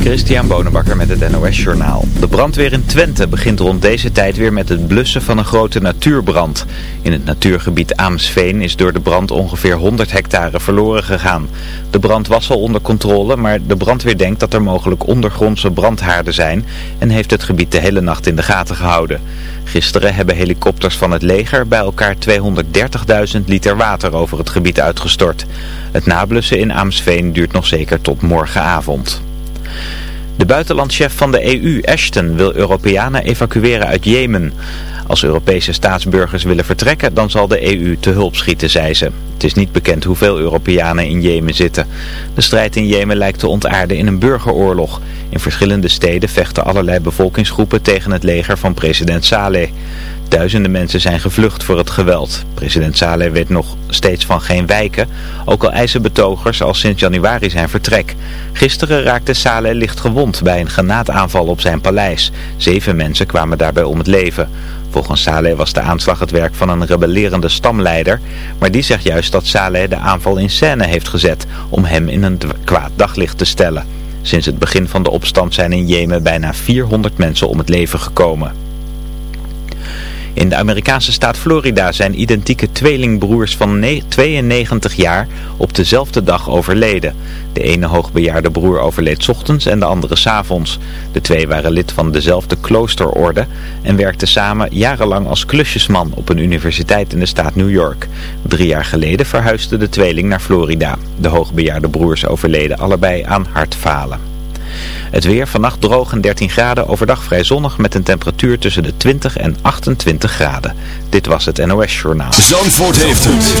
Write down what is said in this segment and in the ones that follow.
Christian Bonenbakker met het NOS Journaal. De brandweer in Twente begint rond deze tijd weer met het blussen van een grote natuurbrand. In het natuurgebied Aamsveen is door de brand ongeveer 100 hectare verloren gegaan. De brand was al onder controle, maar de brandweer denkt dat er mogelijk ondergrondse brandhaarden zijn... en heeft het gebied de hele nacht in de gaten gehouden. Gisteren hebben helikopters van het leger bij elkaar 230.000 liter water over het gebied uitgestort. Het nablussen in Aamsveen duurt nog zeker tot morgenavond. De buitenlandchef van de EU, Ashton, wil Europeanen evacueren uit Jemen. Als Europese staatsburgers willen vertrekken, dan zal de EU te hulp schieten, zei ze. Het is niet bekend hoeveel Europeanen in Jemen zitten. De strijd in Jemen lijkt te ontaarden in een burgeroorlog. In verschillende steden vechten allerlei bevolkingsgroepen tegen het leger van president Saleh. Duizenden mensen zijn gevlucht voor het geweld. President Saleh weet nog steeds van geen wijken, ook al eisen betogers al sinds januari zijn vertrek. Gisteren raakte Saleh licht gewond bij een granaataanval op zijn paleis. Zeven mensen kwamen daarbij om het leven. Volgens Saleh was de aanslag het werk van een rebellerende stamleider, maar die zegt juist dat Saleh de aanval in scène heeft gezet om hem in een kwaad daglicht te stellen. Sinds het begin van de opstand zijn in Jemen bijna 400 mensen om het leven gekomen. In de Amerikaanse staat Florida zijn identieke tweelingbroers van 92 jaar op dezelfde dag overleden. De ene hoogbejaarde broer overleed ochtends en de andere s avonds. De twee waren lid van dezelfde kloosterorde en werkten samen jarenlang als klusjesman op een universiteit in de staat New York. Drie jaar geleden verhuisde de tweeling naar Florida. De hoogbejaarde broers overleden allebei aan hartfalen. Het weer vannacht droog en 13 graden, overdag vrij zonnig met een temperatuur tussen de 20 en 28 graden. Dit was het NOS Journaal. Zandvoort heeft het.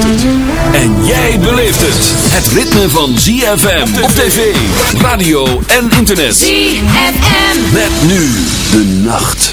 En jij beleeft het. Het ritme van ZFM op tv, radio en internet. ZFM. Met nu de nacht.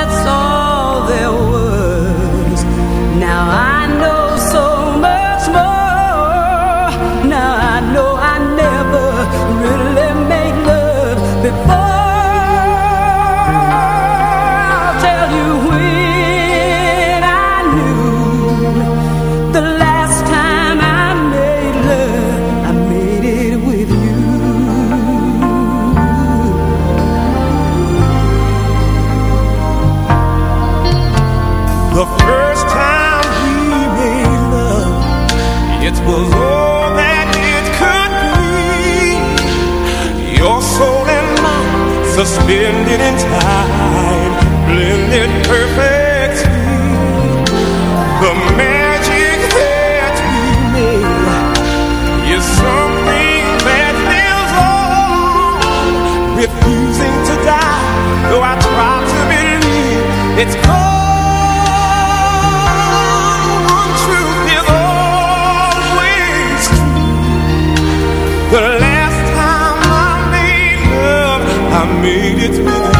suspended in time, blended perfectly. The magic that we made is something that lives on, refusing to die. Though I try to believe it's true. The made it with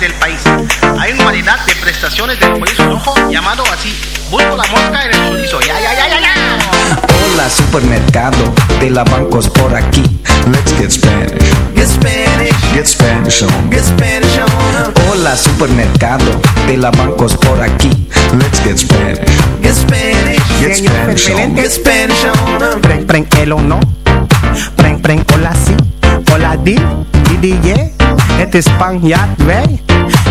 del país. Hay una variedad de prestaciones del chorizo rojo llamado así. Busco la mosca en el chorizo. Ya, ya, ya, ya, ya. Hola supermercado de la bancos por aquí. Let's get Spanish. Get Spanish. Get Spanish on. Get Spanish on. Hola supermercado de la bancos por aquí. Let's get Spanish. Get Spanish. Get Spanish on. Get Spanish on. Preng, preng, el o no. Preng, preng, hola si. Hola di, di, di, yeah. Het is Spanjaard, wij.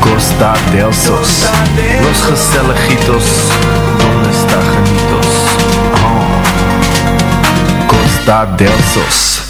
Costa del Sos. Los gezelligitos. Donde está? Oh. Costa del Sos.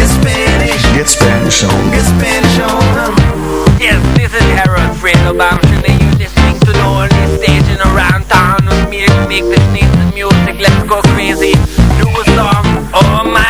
Get Spanish. Get Spanish on. Get Spanish on. Yes, this is Harold Fredo Bamshin and you're listening to the only station around town with me to make this nice music. Let's go crazy. Do a song. Oh my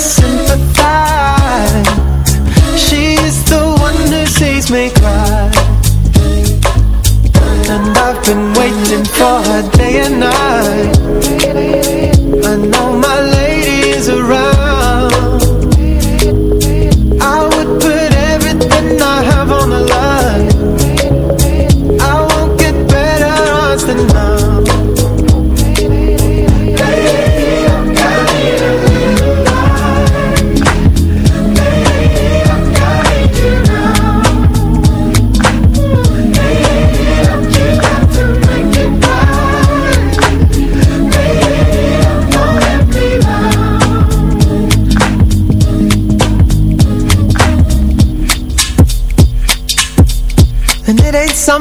sympathize. She's the one who sees me cry. And I've been waiting for her day and night. I know